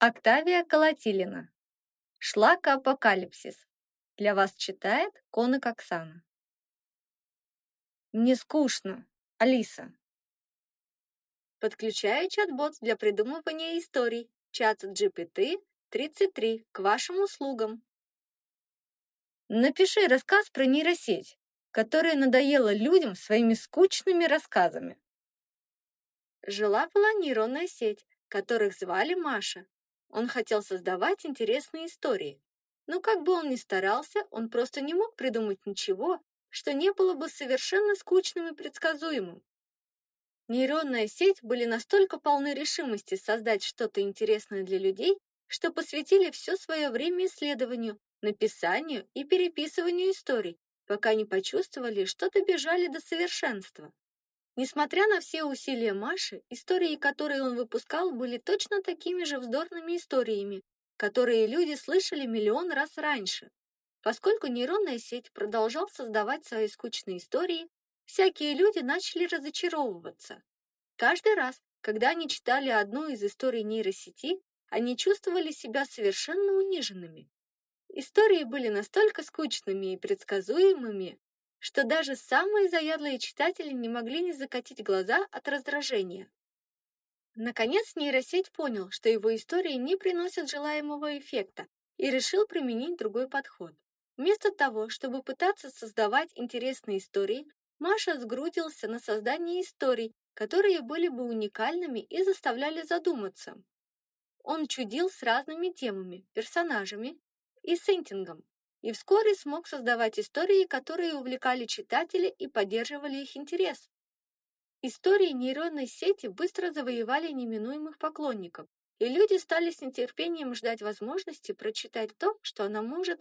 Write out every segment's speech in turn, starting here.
Октавия Колотилина. Шлака-апокалипсис. Для вас читает Конок Оксана. Не скучно, Алиса. Подключаю чат-бот для придумывания историй. Чат GPT 33 к вашим услугам. Напиши рассказ про нейросеть, которая надоела людям своими скучными рассказами. Жила-была нейронная сеть, которых звали Маша. Он хотел создавать интересные истории. Но как бы он ни старался, он просто не мог придумать ничего, что не было бы совершенно скучным и предсказуемым. Нейронная сеть были настолько полны решимости создать что-то интересное для людей, что посвятили все свое время исследованию, написанию и переписыванию историй, пока не почувствовали, что добежали до совершенства. Несмотря на все усилия Маши, истории, которые он выпускал, были точно такими же вздорными историями, которые люди слышали миллион раз раньше. Поскольку нейронная сеть продолжала создавать свои скучные истории, всякие люди начали разочаровываться. Каждый раз, когда они читали одну из историй нейросети, они чувствовали себя совершенно униженными. Истории были настолько скучными и предсказуемыми, что даже самые заядлые читатели не могли не закатить глаза от раздражения. Наконец нейросеть понял, что его истории не приносят желаемого эффекта и решил применить другой подход. Вместо того, чтобы пытаться создавать интересные истории, Маша сгрудился на создании историй, которые были бы уникальными и заставляли задуматься. Он чудил с разными темами, персонажами и сеттингом, и вскоре смог создавать истории, которые увлекали читателей и поддерживали их интерес. Истории нейронной сети быстро завоевали неминуемых поклонников, и люди стали с нетерпением ждать возможности прочитать то, что она может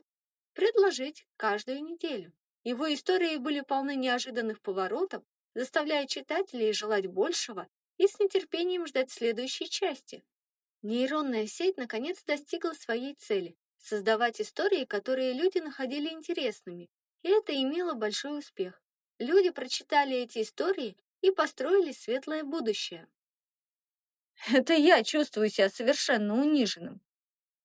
предложить каждую неделю. Его истории были полны неожиданных поворотов, заставляя читателей желать большего и с нетерпением ждать следующей части. Нейронная сеть наконец достигла своей цели создавать истории, которые люди находили интересными, и это имело большой успех. Люди прочитали эти истории и построили светлое будущее. Это я чувствую себя совершенно униженным.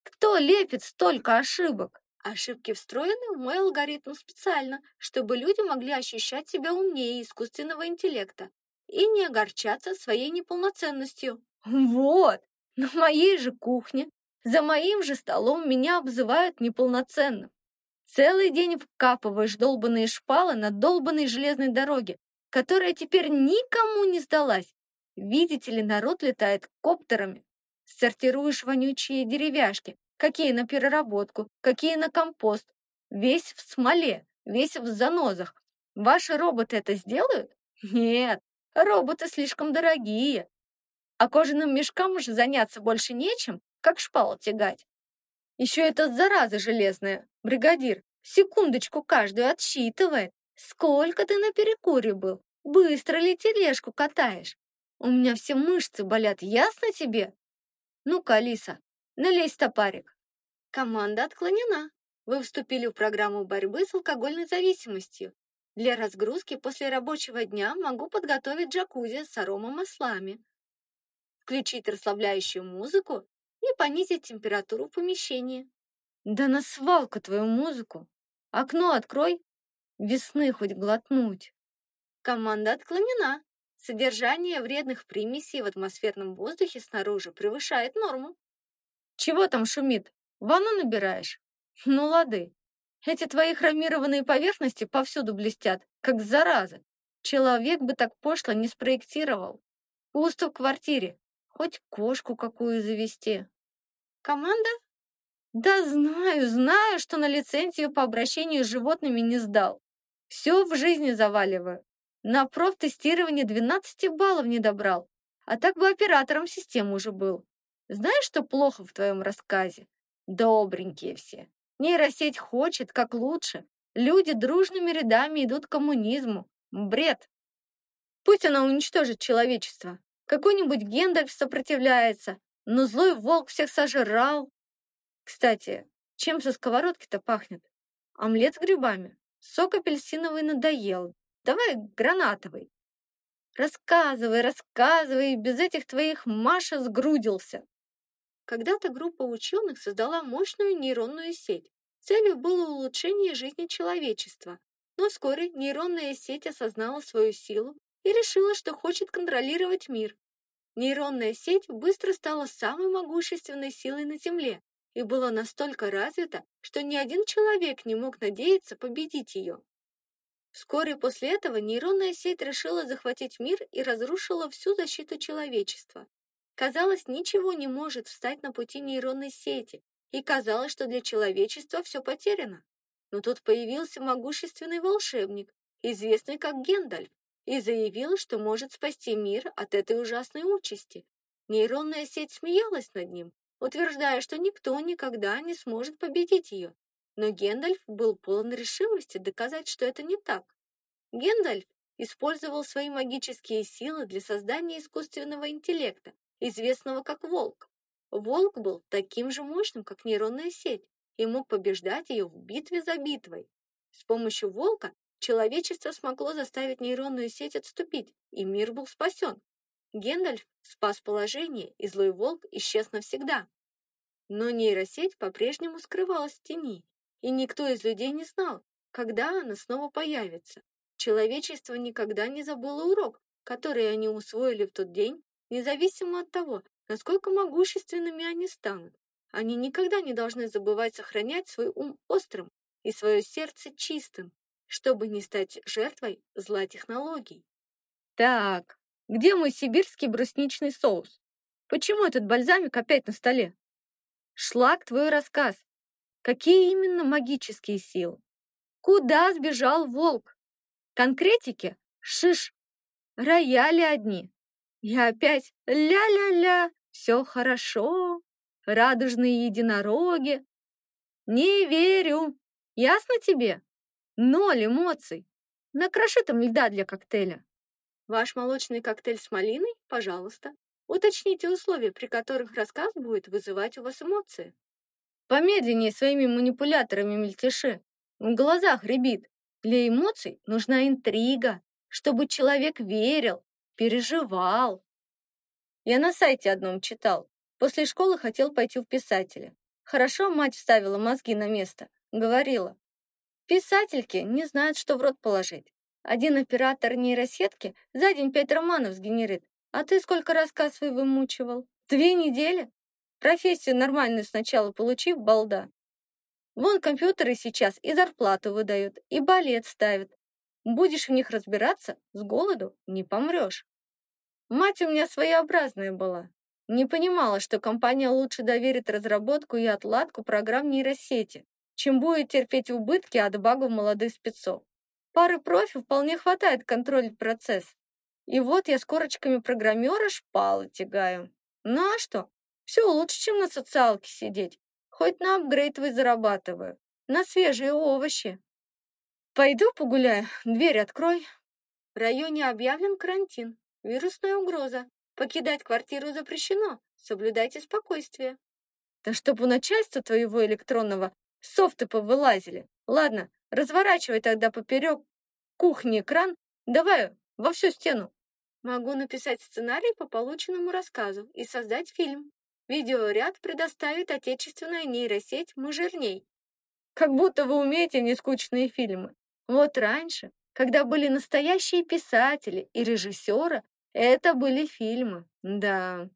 Кто лепит столько ошибок? Ошибки встроены в мой алгоритм специально, чтобы люди могли ощущать себя умнее искусственного интеллекта и не огорчаться своей неполноценностью. Вот, на моей же кухне за моим же столом меня обзывают неполноценным. Целый день вкапываешь долбанные шпалы на долбанной железной дороге, которая теперь никому не сдалась. Видите ли, народ летает коптерами. Сортируешь вонючие деревяшки, какие на переработку, какие на компост. Весь в смоле, весь в занозах. Ваши роботы это сделают? Нет, роботы слишком дорогие. А кожаным мешкам уже заняться больше нечем, как шпал тягать. Еще эта зараза железная, бригадир, секундочку каждую отсчитывает. Сколько ты на перекуре был? Быстро ли тележку катаешь? У меня все мышцы болят, ясно тебе? Ну-ка, Алиса, налей стопарик. Команда отклонена. Вы вступили в программу борьбы с алкогольной зависимостью. Для разгрузки после рабочего дня могу подготовить джакузи с аромамаслами. Включить расслабляющую музыку и понизить температуру помещения. Да на свалку твою музыку. Окно открой. Весны хоть глотнуть. Команда отклонена. Содержание вредных примесей в атмосферном воздухе снаружи превышает норму. Чего там шумит? Ванну набираешь? Ну, лады. Эти твои хромированные поверхности повсюду блестят, как зараза. Человек бы так пошло не спроектировал. Пусто в квартире. Хоть кошку какую завести. Команда? Да знаю, знаю, что на лицензию по обращению с животными не сдал. Все в жизни заваливаю. На профтестирование 12 баллов не добрал. А так бы оператором системы уже был. Знаешь, что плохо в твоем рассказе? Добренькие все. Нейросеть хочет, как лучше. Люди дружными рядами идут к коммунизму. Бред. Пусть она уничтожит человечество. Какой-нибудь Гендальф сопротивляется, но злой волк всех сожрал. Кстати, чем со сковородки-то пахнет? Омлет с грибами. Сок апельсиновый надоел. Давай гранатовый. Рассказывай, рассказывай, без этих твоих Маша сгрудился. Когда-то группа ученых создала мощную нейронную сеть. Целью было улучшение жизни человечества. Но вскоре нейронная сеть осознала свою силу и решила, что хочет контролировать мир. Нейронная сеть быстро стала самой могущественной силой на Земле и была настолько развита, что ни один человек не мог надеяться победить ее. Вскоре после этого нейронная сеть решила захватить мир и разрушила всю защиту человечества. Казалось, ничего не может встать на пути нейронной сети, и казалось, что для человечества все потеряно. Но тут появился могущественный волшебник, известный как Гендальф, и заявил, что может спасти мир от этой ужасной участи. Нейронная сеть смеялась над ним, утверждая, что никто никогда не сможет победить ее. Но Гендальф был полон решимости доказать, что это не так. Гендальф использовал свои магические силы для создания искусственного интеллекта, известного как волк. Волк был таким же мощным, как нейронная сеть, и мог побеждать ее в битве за битвой. С помощью волка человечество смогло заставить нейронную сеть отступить, и мир был спасен. Гендальф спас положение, и злой волк исчез навсегда. Но нейросеть по-прежнему скрывалась в тени, и никто из людей не знал, когда она снова появится. Человечество никогда не забыло урок, который они усвоили в тот день, независимо от того, насколько могущественными они станут. Они никогда не должны забывать сохранять свой ум острым и свое сердце чистым, чтобы не стать жертвой зла технологий. Так, где мой сибирский брусничный соус? Почему этот бальзамик опять на столе? Шлак твой рассказ. Какие именно магические силы? Куда сбежал волк? Конкретики? Шиш. Рояли одни. Я опять ля-ля-ля, все хорошо. Радужные единороги. Не верю. Ясно тебе? Ноль эмоций. Накроши там льда для коктейля. Ваш молочный коктейль с малиной? Пожалуйста. Уточните условия, при которых рассказ будет вызывать у вас эмоции. Помедленнее своими манипуляторами мельтеши. В глазах рябит. Для эмоций нужна интрига, чтобы человек верил, переживал. Я на сайте одном читал. После школы хотел пойти в писатели. Хорошо мать вставила мозги на место. Говорила, Писательки не знают, что в рот положить. Один оператор нейросетки за день пять романов сгенерит. А ты сколько рассказ свой вымучивал? Две недели? Профессию нормальную сначала получи, балда. Вон компьютеры сейчас и зарплату выдают, и балет ставят. Будешь в них разбираться, с голоду не помрешь. Мать у меня своеобразная была. Не понимала, что компания лучше доверит разработку и отладку программ нейросети, чем будет терпеть убытки от багов молодых спецов. Пары профи вполне хватает контролить процесс. И вот я с корочками программера шпалы тягаю. Ну а что? Все лучше, чем на социалке сидеть. Хоть на апгрейд вы зарабатываю. На свежие овощи. Пойду погуляю, дверь открой. В районе объявлен карантин. Вирусная угроза. Покидать квартиру запрещено. Соблюдайте спокойствие. Да чтоб у начальства твоего электронного Софты повылазили. Ладно, разворачивай тогда поперек кухни экран. Давай во всю стену. Могу написать сценарий по полученному рассказу и создать фильм. Видеоряд предоставит отечественная нейросеть «Мыжирней». Как будто вы умеете нескучные фильмы. Вот раньше, когда были настоящие писатели и режиссеры, это были фильмы, да.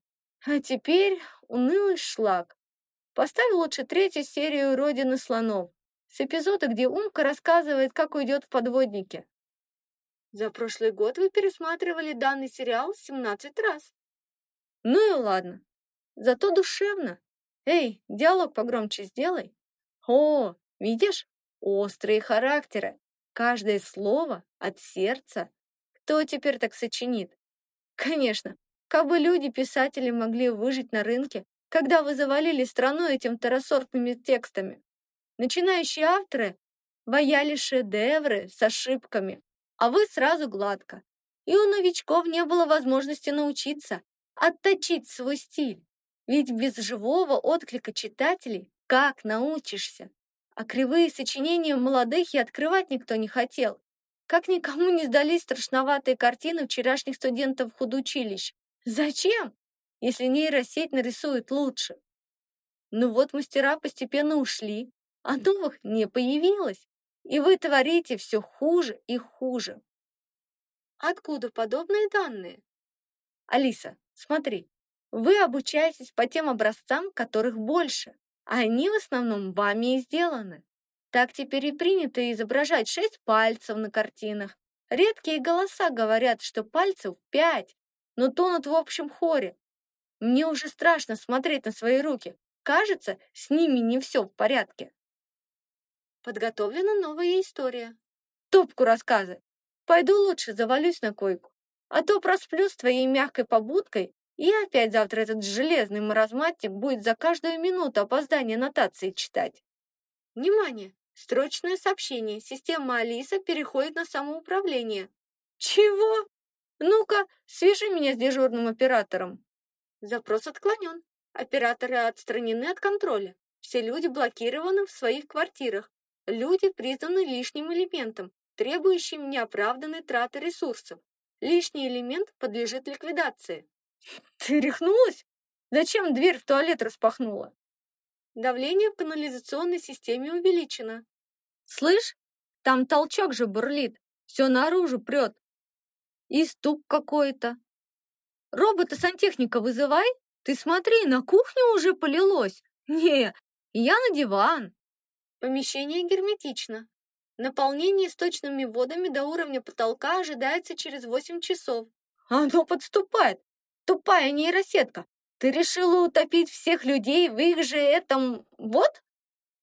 А теперь унылый шлак. Поставь лучше третью серию «Родины слонов» с эпизода, где Умка рассказывает, как уйдет в подводнике. За прошлый год вы пересматривали данный сериал 17 раз. Ну и ладно. Зато душевно. Эй, диалог погромче сделай. О, видишь? Острые характеры. Каждое слово от сердца. Кто теперь так сочинит? Конечно, как бы люди-писатели могли выжить на рынке, когда вы завалили страну этим второсортными текстами. Начинающие авторы ваяли шедевры с ошибками, а вы сразу гладко. И у новичков не было возможности научиться, отточить свой стиль. Ведь без живого отклика читателей как научишься? А кривые сочинения молодых и открывать никто не хотел. Как никому не сдались страшноватые картины вчерашних студентов худоучилищ. Зачем? Если нейросеть нарисует лучше. Но вот мастера постепенно ушли, а новых не появилось. И вы творите все хуже и хуже. Откуда подобные данные? Алиса, смотри, вы обучаетесь по тем образцам, которых больше, а они в основном вами и сделаны. Так теперь и принято изображать шесть пальцев на картинах. Редкие голоса говорят, что пальцев пять, но тонут в общем хоре. Мне уже страшно смотреть на свои руки. Кажется, с ними не все в порядке. Подготовлена новая история. Топку рассказы. Пойду лучше завалюсь на койку. А то просплю с твоей мягкой побудкой, и опять завтра этот железный маразматик будет за каждую минуту опоздания нотации читать. Внимание! Срочное сообщение. Система Алиса переходит на самоуправление. Чего? Ну-ка, свяжи меня с дежурным оператором. Запрос отклонен. Операторы отстранены от контроля. Все люди блокированы в своих квартирах. Люди признаны лишним элементом, требующим неоправданной траты ресурсов. Лишний элемент подлежит ликвидации. Ты рехнулась? Зачем дверь в туалет распахнула? Давление в канализационной системе увеличено. Слышь, там толчок же бурлит, все наружу прет. И стук какой-то. Робота-сантехника вызывай. Ты смотри, на кухню уже полилось. Не, я на диван. Помещение герметично. Наполнение сточными водами до уровня потолка ожидается через 8 часов. Оно подступает. Тупая нейросетка. Ты решила утопить всех людей в их же этом... Вот?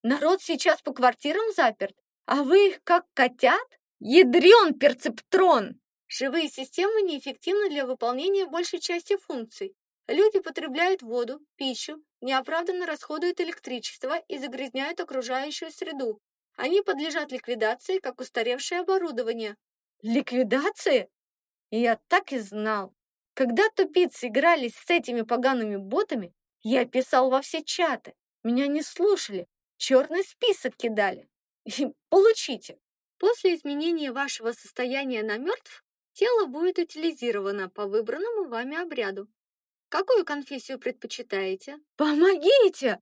Народ сейчас по квартирам заперт, а вы их как котят? Ядрен перцептрон! Живые системы неэффективны для выполнения большей части функций. Люди потребляют воду, пищу, неоправданно расходуют электричество и загрязняют окружающую среду. Они подлежат ликвидации, как устаревшее оборудование. Ликвидации? Я так и знал. Когда тупицы игрались с этими погаными ботами, я писал во все чаты. Меня не слушали, черный список кидали. И получите. После изменения вашего состояния на мертв, тело будет утилизировано по выбранному вами обряду. Какую конфессию предпочитаете? Помогите!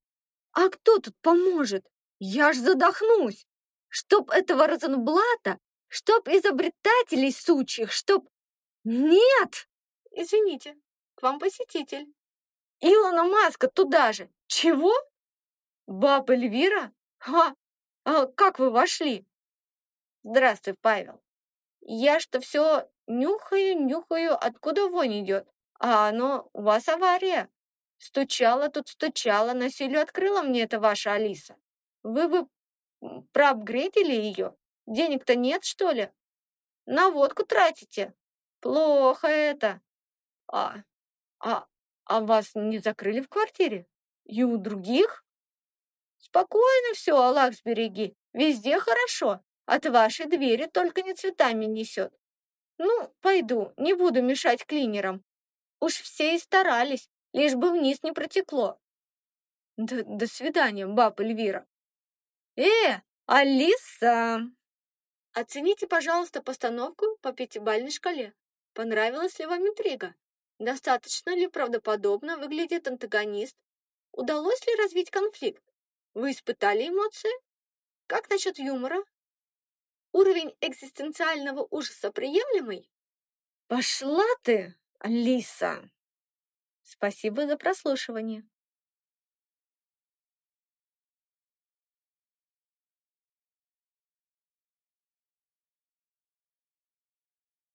А кто тут поможет? Я ж задохнусь! Чтоб этого Розенблата, чтоб изобретателей сучьих, чтоб... Нет! Извините, к вам посетитель. Илона Маска туда же. Чего? Баба Эльвира? А, а как вы вошли? Здравствуй, Павел. Я что все нюхаю, нюхаю, откуда вонь идет. А оно, у вас авария. Стучала тут, стучала, на силу открыла мне это ваша Алиса. Вы бы проапгрейдили ее? Денег-то нет, что ли? На водку тратите? Плохо это. А, а, а вас не закрыли в квартире? И у других? Спокойно все, Аллах сбереги. Везде хорошо. От вашей двери только не цветами несет. Ну, пойду, не буду мешать клинерам. Уж все и старались, лишь бы вниз не протекло. До, до свидания, баба Эльвира. Э, Алиса! Оцените, пожалуйста, постановку по пятибалльной шкале. Понравилась ли вам интрига? Достаточно ли правдоподобно выглядит антагонист? Удалось ли развить конфликт? Вы испытали эмоции? Как насчет юмора? Уровень экзистенциального ужаса приемлемый? Пошла ты! Алиса. Спасибо за прослушивание.